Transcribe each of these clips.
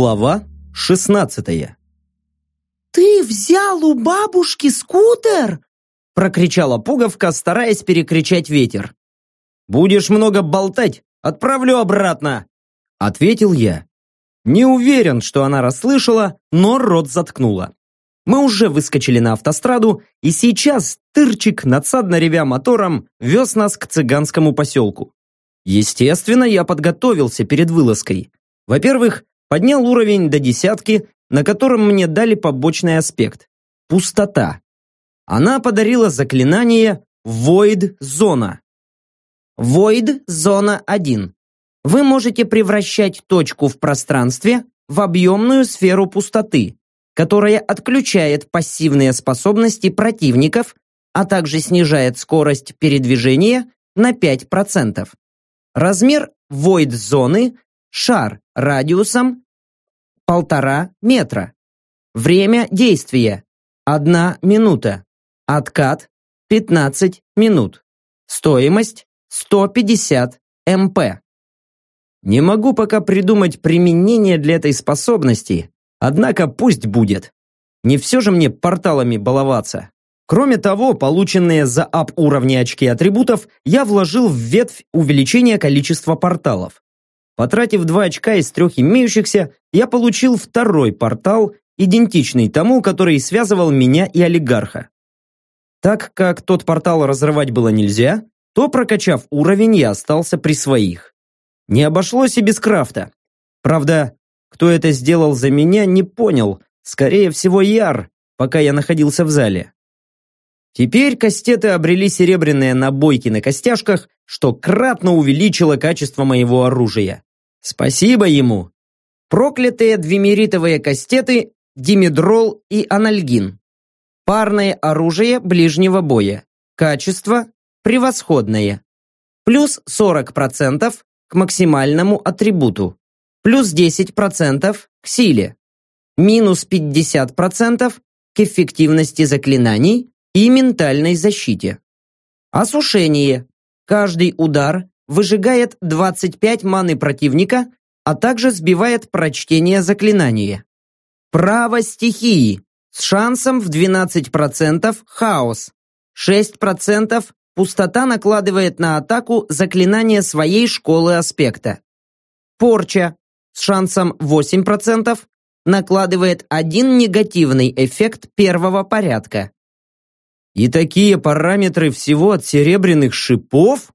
Глава 16 «Ты взял у бабушки скутер?» прокричала пуговка, стараясь перекричать ветер. «Будешь много болтать, отправлю обратно!» Ответил я. Не уверен, что она расслышала, но рот заткнула. Мы уже выскочили на автостраду, и сейчас тырчик, надсадно ревя мотором, вез нас к цыганскому поселку. Естественно, я подготовился перед вылазкой. Во-первых, поднял уровень до десятки, на котором мне дали побочный аспект – пустота. Она подарила заклинание Void Зона. Void Зона 1. Вы можете превращать точку в пространстве в объемную сферу пустоты, которая отключает пассивные способности противников, а также снижает скорость передвижения на 5%. Размер void зоны – шар радиусом полтора метра. Время действия – одна минута. Откат – 15 минут. Стоимость – 150 МП. Не могу пока придумать применение для этой способности, однако пусть будет. Не все же мне порталами баловаться. Кроме того, полученные за ап уровни очки атрибутов я вложил в ветвь увеличения количества порталов. Потратив два очка из трех имеющихся, я получил второй портал, идентичный тому, который связывал меня и олигарха. Так как тот портал разрывать было нельзя, то, прокачав уровень, я остался при своих. Не обошлось и без крафта. Правда, кто это сделал за меня, не понял. Скорее всего, Яр, пока я находился в зале. Теперь кастеты обрели серебряные набойки на костяшках, что кратно увеличило качество моего оружия. Спасибо ему. Проклятые двемеритовые кастеты, димедрол и анальгин. Парное оружие ближнего боя. Качество превосходное. Плюс 40% к максимальному атрибуту. Плюс 10% к силе. Минус 50% к эффективности заклинаний и ментальной защите. Осушение. Каждый удар выжигает 25 маны противника, а также сбивает прочтение заклинания. Право стихии с шансом в 12% хаос. 6% пустота накладывает на атаку заклинание своей школы аспекта. Порча с шансом 8% накладывает один негативный эффект первого порядка. И такие параметры всего от серебряных шипов?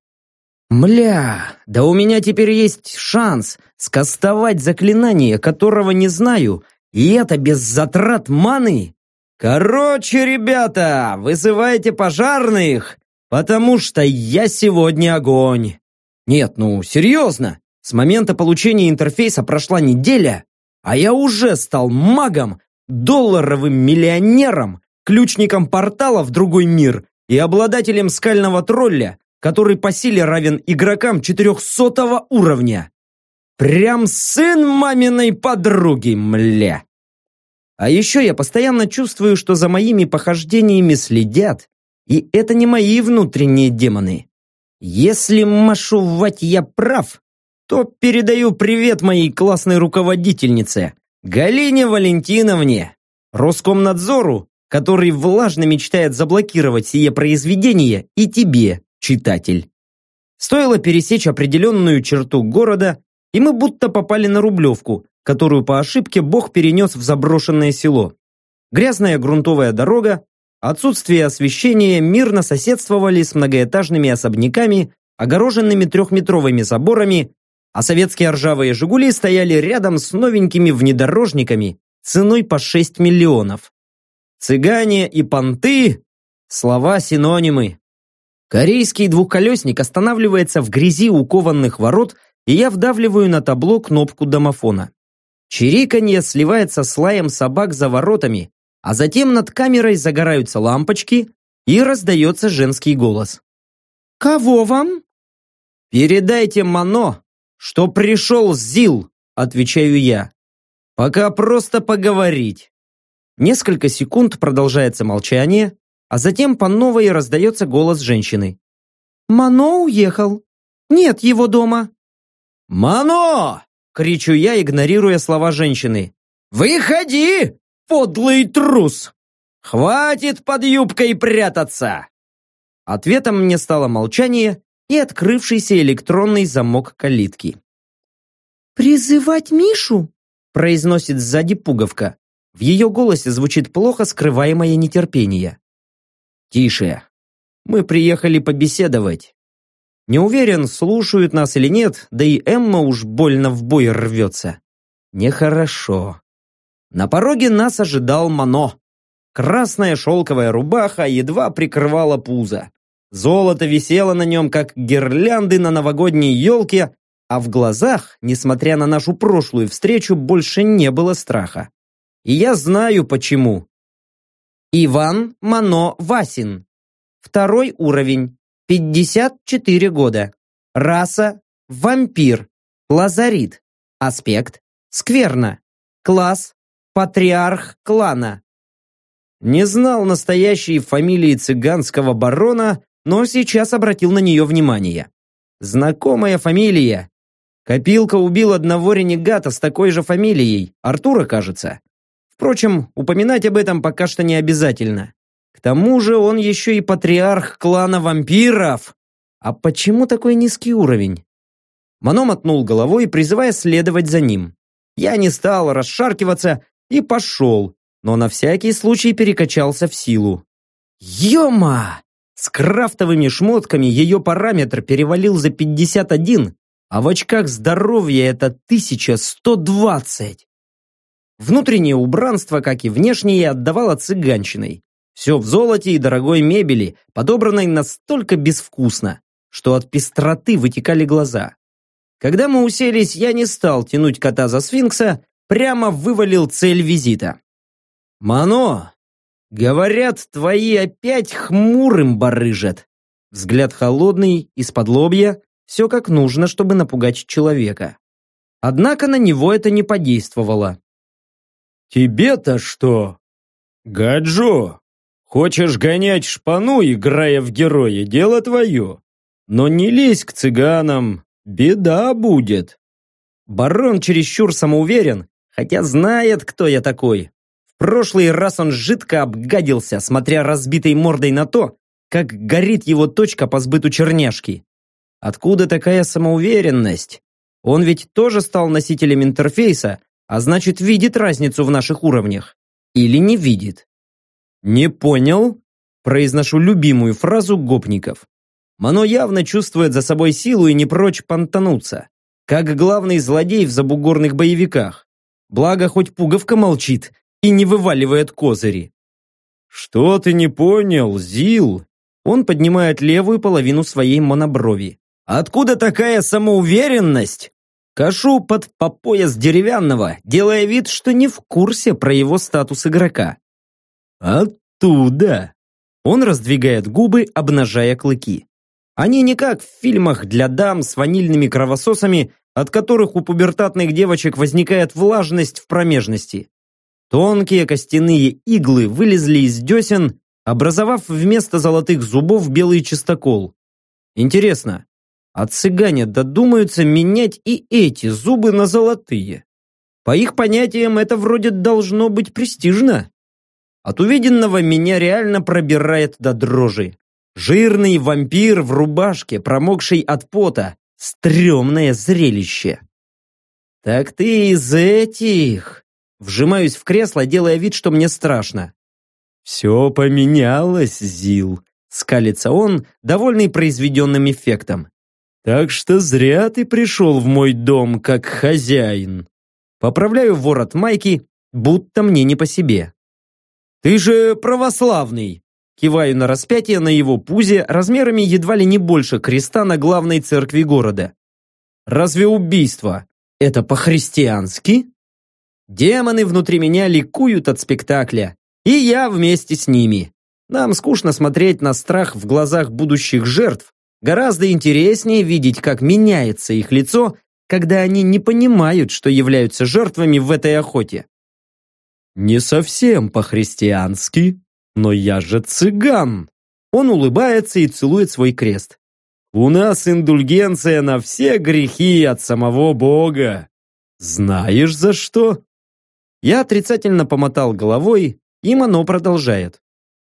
Мля, да у меня теперь есть шанс скастовать заклинание, которого не знаю, и это без затрат маны. Короче, ребята, вызывайте пожарных, потому что я сегодня огонь. Нет, ну серьезно, с момента получения интерфейса прошла неделя, а я уже стал магом, долларовым миллионером, ключником портала в другой мир и обладателем скального тролля, который по силе равен игрокам 400 уровня. Прям сын маминой подруги, мля. А еще я постоянно чувствую, что за моими похождениями следят, и это не мои внутренние демоны. Если машувать я прав, то передаю привет моей классной руководительнице, Галине Валентиновне, Роскомнадзору, который влажно мечтает заблокировать сие произведение, и тебе, читатель. Стоило пересечь определенную черту города, и мы будто попали на Рублевку, которую по ошибке Бог перенес в заброшенное село. Грязная грунтовая дорога, отсутствие освещения мирно соседствовали с многоэтажными особняками, огороженными трехметровыми заборами, а советские ржавые «Жигули» стояли рядом с новенькими внедорожниками ценой по 6 миллионов. Цыгане и понты – слова-синонимы. Корейский двухколесник останавливается в грязи у кованных ворот, и я вдавливаю на табло кнопку домофона. Чириканье сливается с лаем собак за воротами, а затем над камерой загораются лампочки, и раздается женский голос. «Кого вам?» «Передайте Мано, что пришел Зил», отвечаю я. «Пока просто поговорить». Несколько секунд продолжается молчание, а затем по новой раздается голос женщины. «Мано уехал. Нет его дома». «Мано!» кричу я, игнорируя слова женщины. «Выходи, подлый трус! Хватит под юбкой прятаться!» Ответом мне стало молчание и открывшийся электронный замок калитки. «Призывать Мишу?» произносит сзади пуговка. В ее голосе звучит плохо скрываемое нетерпение. «Тише. Мы приехали побеседовать. Не уверен, слушают нас или нет, да и Эмма уж больно в бой рвется. Нехорошо. На пороге нас ожидал Мано. Красная шелковая рубаха едва прикрывала пузо. Золото висело на нем, как гирлянды на новогодней елке, а в глазах, несмотря на нашу прошлую встречу, больше не было страха. И я знаю почему. Иван Мано Васин. Второй уровень. 54 года. Раса – вампир. Лазарит. Аспект – скверно. Класс – патриарх клана. Не знал настоящей фамилии цыганского барона, но сейчас обратил на нее внимание. Знакомая фамилия. Копилка убил одного ренегата с такой же фамилией, Артура, кажется. Впрочем, упоминать об этом пока что не обязательно. К тому же он еще и патриарх клана вампиров. А почему такой низкий уровень? Мано мотнул головой, призывая следовать за ним. Я не стал расшаркиваться и пошел, но на всякий случай перекачался в силу. Ёма! С крафтовыми шмотками ее параметр перевалил за 51, а в очках здоровья это 1120. Внутреннее убранство, как и внешнее, отдавало цыганщиной. Все в золоте и дорогой мебели, подобранной настолько безвкусно, что от пестроты вытекали глаза. Когда мы уселись, я не стал тянуть кота за сфинкса, прямо вывалил цель визита. «Мано, говорят, твои опять хмурым барыжат». Взгляд холодный, из-под лобья, все как нужно, чтобы напугать человека. Однако на него это не подействовало. «Тебе-то что?» «Гаджо, хочешь гонять шпану, играя в героя, дело твое. Но не лезь к цыганам, беда будет». Барон чересчур самоуверен, хотя знает, кто я такой. В прошлый раз он жидко обгадился, смотря разбитой мордой на то, как горит его точка по сбыту черняшки. Откуда такая самоуверенность? Он ведь тоже стал носителем интерфейса, а значит видит разницу в наших уровнях. Или не видит. Не понял? Произношу любимую фразу гопников. Мано явно чувствует за собой силу и не прочь понтануться. Как главный злодей в забугорных боевиках. Благо, хоть пуговка молчит и не вываливает козыри. «Что ты не понял, Зил?» Он поднимает левую половину своей моноброви. «Откуда такая самоуверенность Кашу под по пояс деревянного, делая вид, что не в курсе про его статус игрока. Оттуда. Он раздвигает губы, обнажая клыки. Они не как в фильмах для дам с ванильными кровососами, от которых у пубертатных девочек возникает влажность в промежности. Тонкие костяные иглы вылезли из десен, образовав вместо золотых зубов белый чистокол. Интересно, а цыгане додумаются менять и эти зубы на золотые. По их понятиям это вроде должно быть престижно. От увиденного меня реально пробирает до дрожи. Жирный вампир в рубашке, промокший от пота. Стремное зрелище. «Так ты из этих!» Вжимаюсь в кресло, делая вид, что мне страшно. «Все поменялось, Зил!» Скалится он, довольный произведенным эффектом. Так что зря ты пришел в мой дом как хозяин. Поправляю ворот майки, будто мне не по себе. Ты же православный. Киваю на распятие на его пузе размерами едва ли не больше креста на главной церкви города. Разве убийство – это по-христиански? Демоны внутри меня ликуют от спектакля, и я вместе с ними. Нам скучно смотреть на страх в глазах будущих жертв, Гораздо интереснее видеть, как меняется их лицо, когда они не понимают, что являются жертвами в этой охоте. «Не совсем по-христиански, но я же цыган!» Он улыбается и целует свой крест. «У нас индульгенция на все грехи от самого Бога!» Знаешь за что? Я отрицательно помотал головой, и Мано продолжает.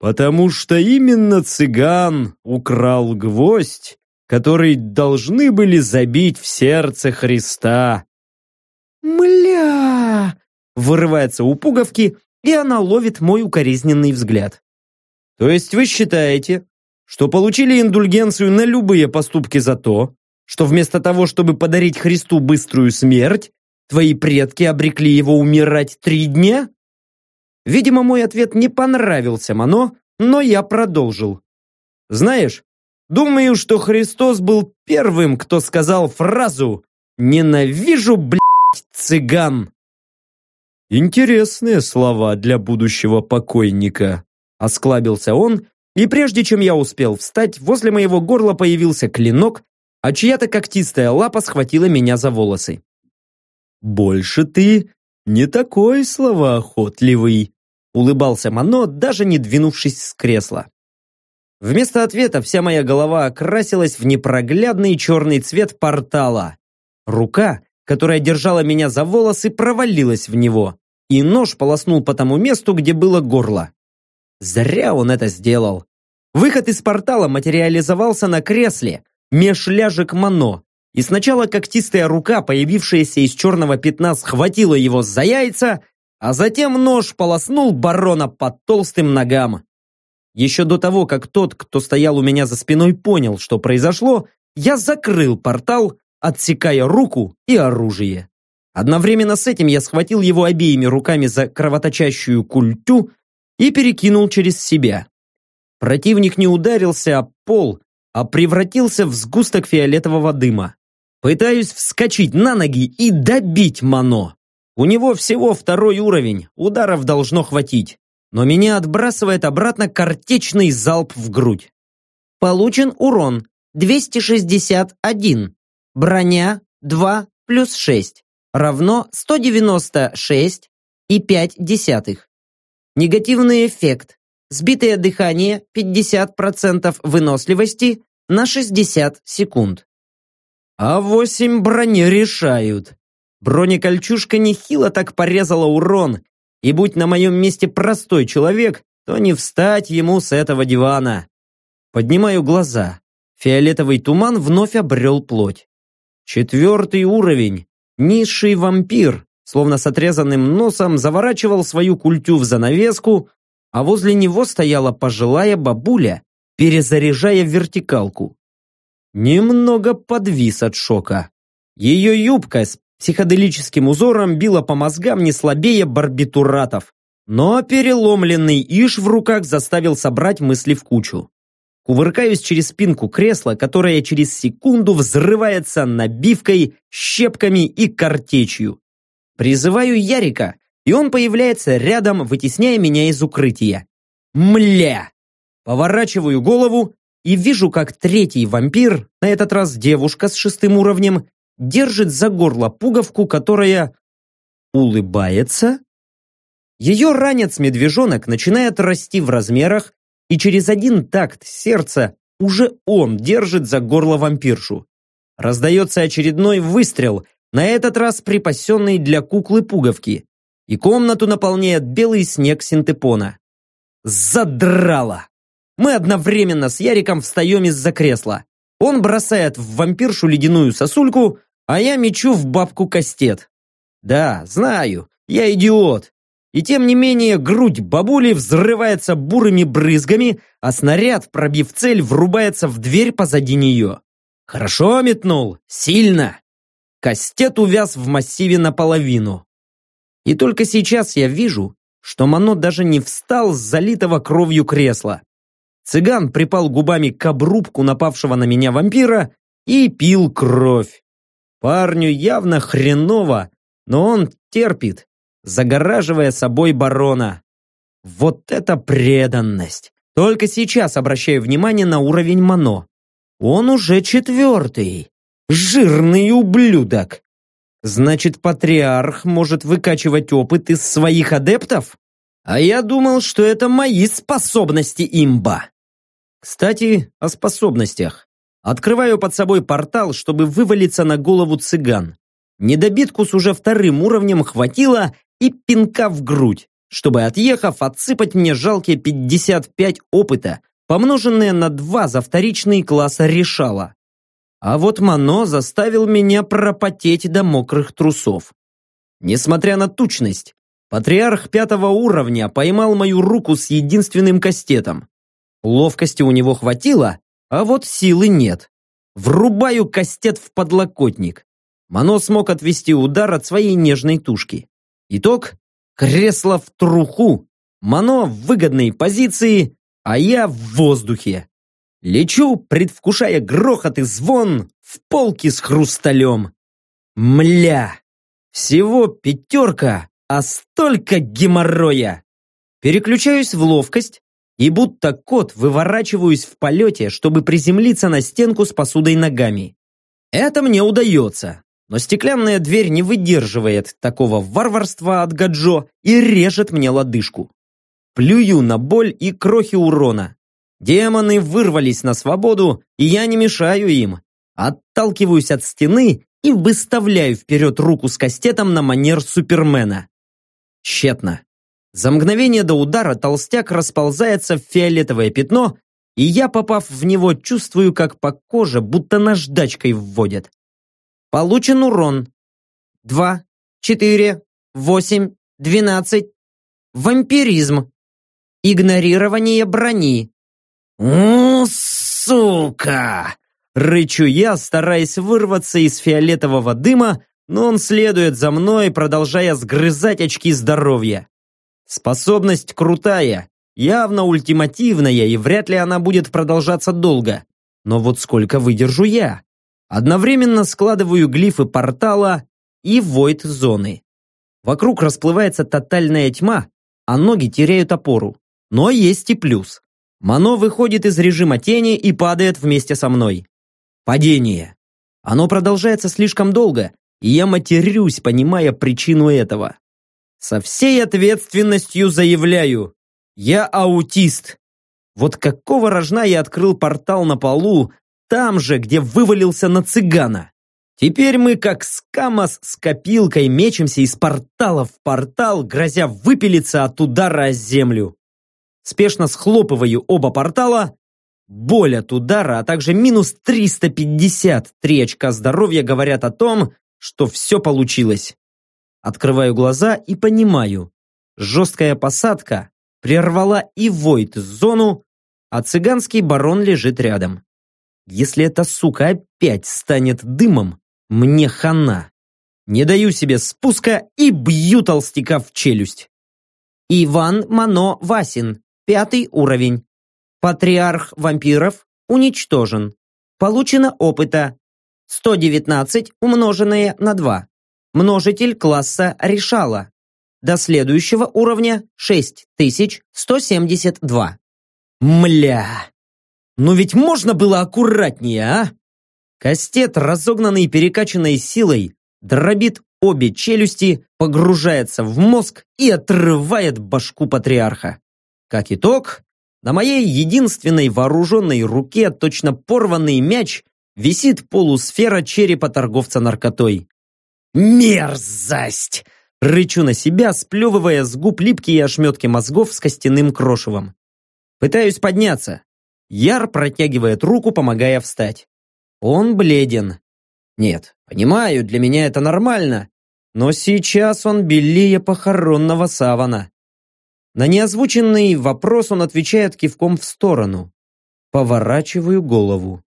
Потому что именно цыган украл гвоздь, который должны были забить в сердце Христа. «Мля!» Вырывается у пуговки, и она ловит мой укоризненный взгляд. То есть вы считаете, что получили индульгенцию на любые поступки за то, что вместо того, чтобы подарить Христу быструю смерть, твои предки обрекли его умирать три дня? Видимо, мой ответ не понравился Мано, но я продолжил. Знаешь, думаю, что Христос был первым, кто сказал фразу «Ненавижу, блядь, цыган». Интересные слова для будущего покойника. Осклабился он, и прежде чем я успел встать, возле моего горла появился клинок, а чья-то когтистая лапа схватила меня за волосы. «Больше ты не такой словоохотливый», улыбался Мано, даже не двинувшись с кресла. Вместо ответа вся моя голова окрасилась в непроглядный черный цвет портала. Рука, которая держала меня за волосы, провалилась в него, и нож полоснул по тому месту, где было горло. Зря он это сделал. Выход из портала материализовался на кресле, меж ляжек Мано, и сначала когтистая рука, появившаяся из черного пятна, схватила его за яйца, а затем нож полоснул барона по толстым ногам. Еще до того, как тот, кто стоял у меня за спиной, понял, что произошло, я закрыл портал, отсекая руку и оружие. Одновременно с этим я схватил его обеими руками за кровоточащую культю и перекинул через себя. Противник не ударился об пол, а превратился в сгусток фиолетового дыма. Пытаюсь вскочить на ноги и добить Мано. У него всего второй уровень, ударов должно хватить. Но меня отбрасывает обратно картечный залп в грудь. Получен урон 261. Броня 2 плюс 6 равно 196 и 5 десятых. Негативный эффект. Сбитое дыхание 50% выносливости на 60 секунд. А 8 брони решают. Бронекольчушка нехило так порезала урон, и будь на моем месте простой человек, то не встать ему с этого дивана. Поднимаю глаза. Фиолетовый туман вновь обрел плоть. Четвертый уровень. Низший вампир, словно с отрезанным носом, заворачивал свою культю в занавеску, а возле него стояла пожилая бабуля, перезаряжая вертикалку. Немного подвис от шока. Ее юбка с психоделическим узором била по мозгам не слабее барбитуратов, но переломленный иш в руках заставил собрать мысли в кучу. Кувыркаюсь через спинку кресла, которое через секунду взрывается набивкой, щепками и картечью. Призываю Ярика, и он появляется рядом, вытесняя меня из укрытия. Мля! Поворачиваю голову и вижу, как третий вампир, на этот раз девушка с шестым уровнем, держит за горло пуговку, которая улыбается. Ее ранец-медвежонок начинает расти в размерах, и через один такт сердца уже он держит за горло вампиршу. Раздается очередной выстрел, на этот раз припасенный для куклы пуговки, и комнату наполняет белый снег синтепона. Задрало! Мы одновременно с Яриком встаем из-за кресла. Он бросает в вампиршу ледяную сосульку, а я мечу в бабку кастет. Да, знаю, я идиот. И тем не менее грудь бабули взрывается бурыми брызгами, а снаряд, пробив цель, врубается в дверь позади нее. Хорошо метнул, сильно. Кастет увяз в массиве наполовину. И только сейчас я вижу, что Мано даже не встал с залитого кровью кресла. Цыган припал губами к обрубку напавшего на меня вампира и пил кровь. Парню явно хреново, но он терпит, загораживая собой барона. Вот это преданность! Только сейчас обращаю внимание на уровень Мано. Он уже четвертый. Жирный ублюдок. Значит, патриарх может выкачивать опыт из своих адептов? А я думал, что это мои способности имба. Кстати, о способностях. Открываю под собой портал, чтобы вывалиться на голову цыган. Недобитку с уже вторым уровнем хватило и пинка в грудь, чтобы, отъехав, отсыпать мне жалкие 55 опыта, помноженные на два за вторичный класс решала. А вот Мано заставил меня пропотеть до мокрых трусов. Несмотря на тучность, патриарх пятого уровня поймал мою руку с единственным кастетом. Ловкости у него хватило, а вот силы нет. Врубаю кастет в подлокотник. Мано смог отвести удар от своей нежной тушки. Итог – кресло в труху, Мано в выгодной позиции, а я в воздухе. Лечу, предвкушая грохот и звон в полке с хрусталем. Мля! Всего пятерка, а столько геморроя! Переключаюсь в ловкость и будто кот выворачиваюсь в полете, чтобы приземлиться на стенку с посудой ногами. Это мне удается, но стеклянная дверь не выдерживает такого варварства от Гаджо и режет мне лодыжку. Плюю на боль и крохи урона. Демоны вырвались на свободу, и я не мешаю им. Отталкиваюсь от стены и выставляю вперед руку с кастетом на манер Супермена. Тщетно. За мгновение до удара толстяк расползается в фиолетовое пятно, и я, попав в него, чувствую, как по коже будто наждачкой вводят. Получен урон. Два, четыре, восемь, двенадцать. Вампиризм. Игнорирование брони. «У, сука!» Рычу я, стараясь вырваться из фиолетового дыма, но он следует за мной, продолжая сгрызать очки здоровья. Способность крутая, явно ультимативная, и вряд ли она будет продолжаться долго. Но вот сколько выдержу я? Одновременно складываю глифы портала и войд зоны. Вокруг расплывается тотальная тьма, а ноги теряют опору. Но есть и плюс. Мано выходит из режима тени и падает вместе со мной. Падение. Оно продолжается слишком долго, и я матерюсь, понимая причину этого. Со всей ответственностью заявляю, я аутист. Вот какого рожна я открыл портал на полу, там же, где вывалился на цыгана. Теперь мы, как скамос с копилкой, мечемся из портала в портал, грозя выпилиться от удара о землю. Спешно схлопываю оба портала. Боль от удара, а также минус 353 очка здоровья говорят о том, что все получилось. Открываю глаза и понимаю. Жесткая посадка прервала и войд-зону, а цыганский барон лежит рядом. Если эта сука опять станет дымом, мне хана. Не даю себе спуска и бью толстяка в челюсть. Иван Мано Васин, Пятый уровень. Патриарх вампиров уничтожен. Получено опыта 119 умноженное на 2. Множитель класса решала. До следующего уровня 6172. Мля! Ну ведь можно было аккуратнее, а? Кастет, разогнанный перекачанной силой, дробит обе челюсти, погружается в мозг и отрывает башку патриарха. Как итог, на моей единственной вооруженной руке точно порванный мяч висит полусфера черепа торговца наркотой. «Мерзость!» Рычу на себя, сплевывая с губ липкие ошметки мозгов с костяным крошевом. Пытаюсь подняться. Яр протягивает руку, помогая встать. Он бледен. Нет, понимаю, для меня это нормально. Но сейчас он белее похоронного савана. На неозвученный вопрос он отвечает кивком в сторону. Поворачиваю голову.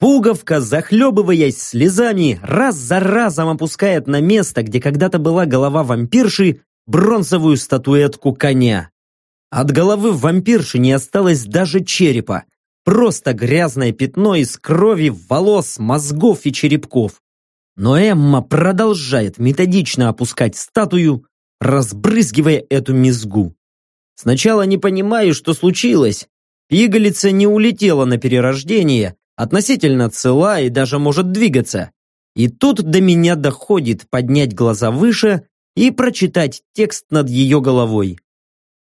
Пуговка, захлебываясь слезами, раз за разом опускает на место, где когда-то была голова вампирши, бронзовую статуэтку коня. От головы вампирши не осталось даже черепа. Просто грязное пятно из крови, волос, мозгов и черепков. Но Эмма продолжает методично опускать статую, разбрызгивая эту мизгу. Сначала не понимаю, что случилось. Пигалица не улетела на перерождение, относительно цела и даже может двигаться. И тут до меня доходит поднять глаза выше и прочитать текст над ее головой.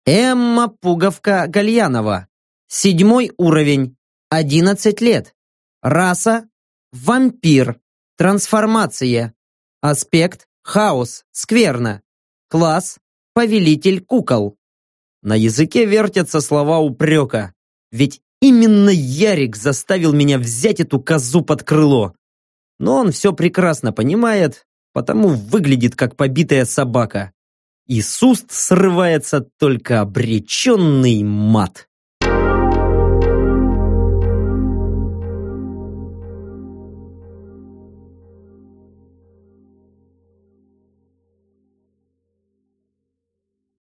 Эмма Пуговка Гальянова. Седьмой уровень. Одиннадцать лет. Раса. Вампир. Трансформация. Аспект – хаос, скверно. Класс – повелитель кукол. На языке вертятся слова упрека. Ведь именно Ярик заставил меня взять эту козу под крыло. Но он все прекрасно понимает, потому выглядит как побитая собака. И с уст срывается только обреченный мат.